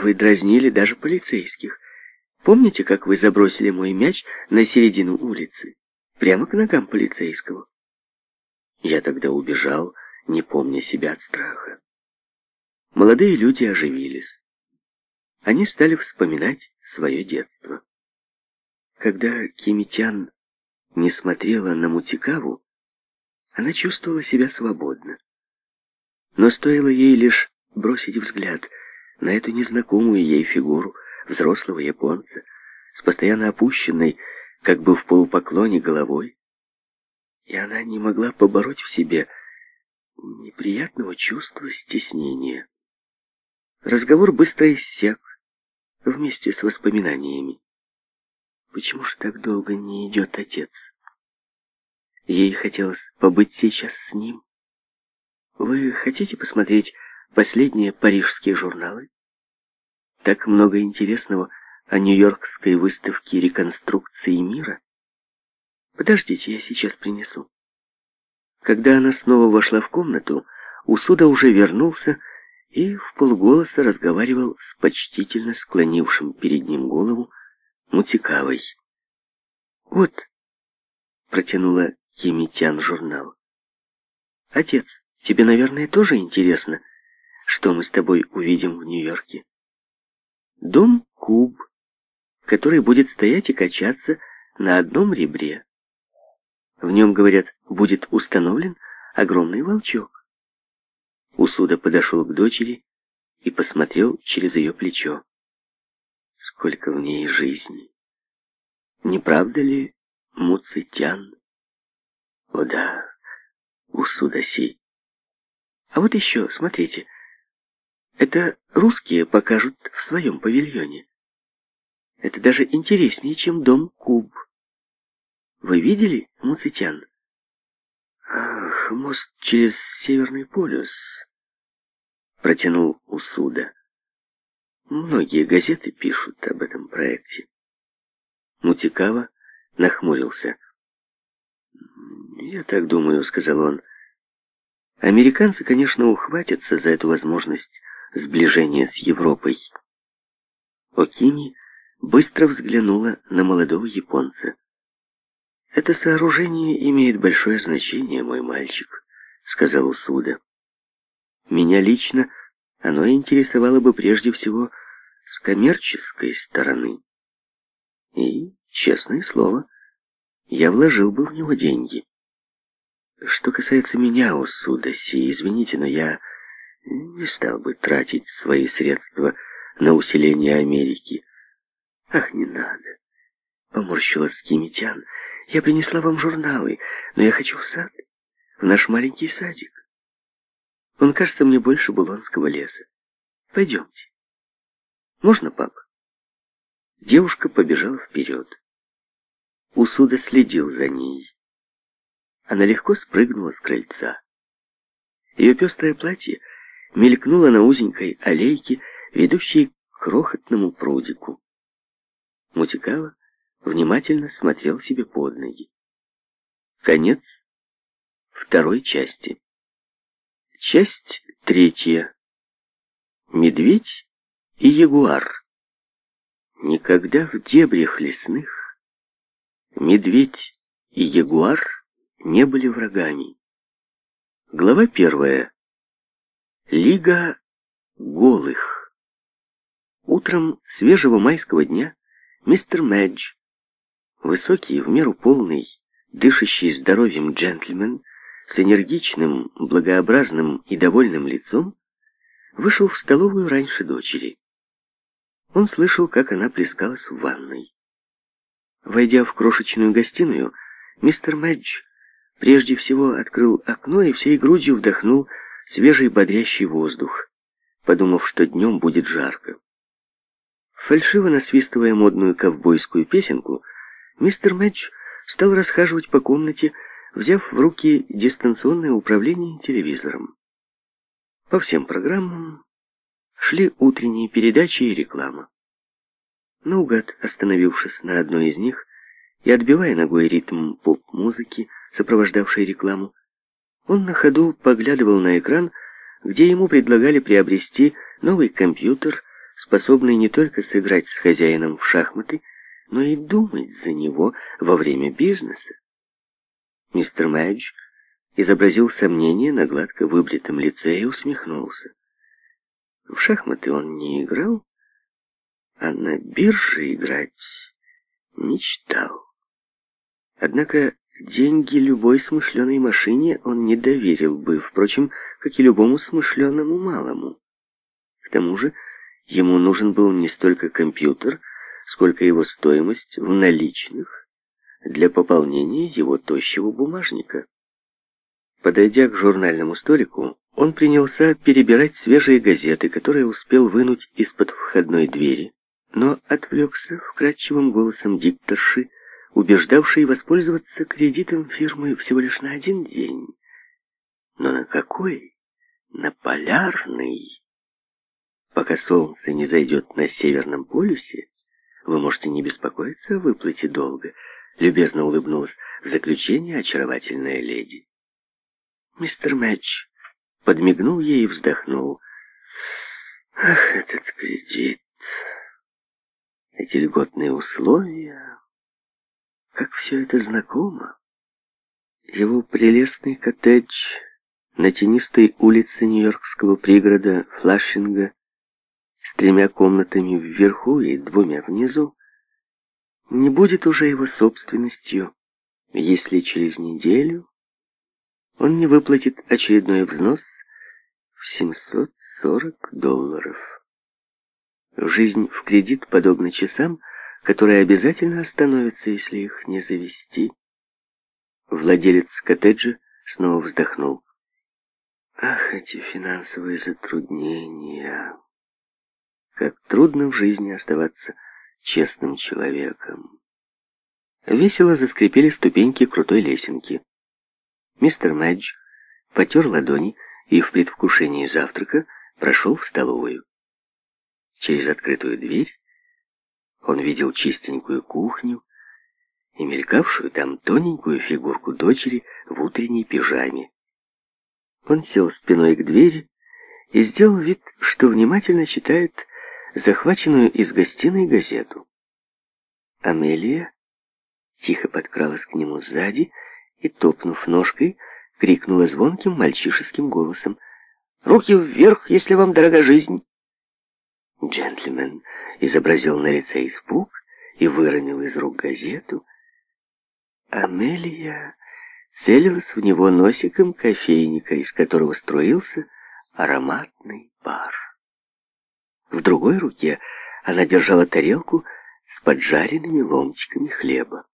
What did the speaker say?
Вы дразнили даже полицейских. Помните, как вы забросили мой мяч на середину улицы? Прямо к ногам полицейского. Я тогда убежал, не помня себя от страха. Молодые люди оживились. Они стали вспоминать свое детство. Когда Кимитян не смотрела на Мутикаву, она чувствовала себя свободно. Но стоило ей лишь бросить взгляд на эту незнакомую ей фигуру взрослого японца с постоянно опущенной, как бы в полупоклоне головой, и она не могла побороть в себе неприятного чувства стеснения. Разговор быстро иссяк вместе с воспоминаниями. Почему же так долго не идет отец? Ей хотелось побыть сейчас с ним. Вы хотите посмотреть последние парижские журналы. Так много интересного о Нью-Йоркской выставке реконструкции мира. Подождите, я сейчас принесу. Когда она снова вошла в комнату, Усуда уже вернулся и в полголоса разговаривал с почтительно склонившим перед ним голову Мутикавой. «Вот», — протянула Кимитян журнал. «Отец, тебе, наверное, тоже интересно?» что мы с тобой увидим в Нью-Йорке. Дом-куб, который будет стоять и качаться на одном ребре. В нем, говорят, будет установлен огромный волчок. Усуда подошел к дочери и посмотрел через ее плечо. Сколько в ней жизни! Не правда ли, Муцитян? О да, Усуда си. А вот еще, смотрите, это русские покажут в своем павильоне. Это даже интереснее, чем дом Куб. Вы видели Муцитян? Ах, мост через Северный полюс, протянул Усуда. Многие газеты пишут об этом проекте. Мутикава нахмурился. «Я так думаю», — сказал он. «Американцы, конечно, ухватятся за эту возможность сближение с Европой. Окини быстро взглянула на молодого японца. «Это сооружение имеет большое значение, мой мальчик», — сказал Усуда. «Меня лично оно интересовало бы прежде всего с коммерческой стороны. И, честное слово, я вложил бы в него деньги. Что касается меня, Усуда Си, извините, но я не стал бы тратить свои средства на усиление Америки. Ах, не надо. Поморщилась Кимитян. Я принесла вам журналы, но я хочу в сад, в наш маленький садик. Он кажется мне больше Булонского леса. Пойдемте. Можно, пап? Девушка побежала вперед. Усуда следил за ней. Она легко спрыгнула с крыльца. Ее пестрое платье мелькнула на узенькой аллейке, ведущей к крохотному прудику. Мутикава внимательно смотрел себе под ноги. Конец второй части. Часть третья. Медведь и ягуар. Никогда в дебрях лесных медведь и ягуар не были врагами. Глава первая. Лига голых. Утром свежего майского дня мистер Мэдж, высокий, в меру полный, дышащий здоровьем джентльмен, с энергичным, благообразным и довольным лицом, вышел в столовую раньше дочери. Он слышал, как она плескалась в ванной. Войдя в крошечную гостиную, мистер Мэдж прежде всего открыл окно и всей грудью вдохнул свежий бодрящий воздух, подумав, что днем будет жарко. Фальшиво насвистывая модную ковбойскую песенку, мистер Мэтч стал расхаживать по комнате, взяв в руки дистанционное управление телевизором. По всем программам шли утренние передачи и реклама. Наугад, остановившись на одной из них и отбивая ногой ритм поп-музыки, сопровождавшей рекламу, он на ходу поглядывал на экран, где ему предлагали приобрести новый компьютер, способный не только сыграть с хозяином в шахматы, но и думать за него во время бизнеса. Мистер Мэдж изобразил сомнение на гладко выбритом лице и усмехнулся. В шахматы он не играл, а на бирже играть мечтал. Однако Деньги любой смышленой машине он не доверил бы, впрочем, как и любому смышленому малому. К тому же ему нужен был не столько компьютер, сколько его стоимость в наличных для пополнения его тощего бумажника. Подойдя к журнальному столику, он принялся перебирать свежие газеты, которые успел вынуть из-под входной двери, но отвлекся вкрадчивым голосом дикторши, убеждавший воспользоваться кредитом фирмы всего лишь на один день. Но на какой? На полярный. Пока солнце не зайдет на Северном полюсе, вы можете не беспокоиться о выплате долга, любезно улыбнулась в заключение очаровательная леди. Мистер Мэтч подмигнул ей и вздохнул. Ах, этот кредит, эти льготные условия как все это знакомо. Его прелестный коттедж на тенистой улице нью-йоркского пригорода Флашинга с тремя комнатами вверху и двумя внизу не будет уже его собственностью, если через неделю он не выплатит очередной взнос в 740 долларов. Жизнь в кредит, подобно часам, — которые обязательно остановятся, если их не завести. Владелец коттеджа снова вздохнул. Ах, эти финансовые затруднения! Как трудно в жизни оставаться честным человеком. Весело заскрипели ступеньки крутой лесенки. Мистер Мэдж потер ладони и в предвкушении завтрака прошел в столовую. Через открытую дверь он видел чистенькую кухню и мелькавшую там тоненькую фигурку дочери в утренней пижаме. Он сел спиной к двери и сделал вид, что внимательно читает захваченную из гостиной газету. Амелия тихо подкралась к нему сзади и, топнув ножкой, крикнула звонким мальчишеским голосом «Руки вверх, если вам дорога жизнь!» Джентльмен изобразил на лице испуг и выронил из рук газету. Амелия целилась в него носиком кофейника, из которого струился ароматный пар. В другой руке она держала тарелку с поджаренными ломтиками хлеба.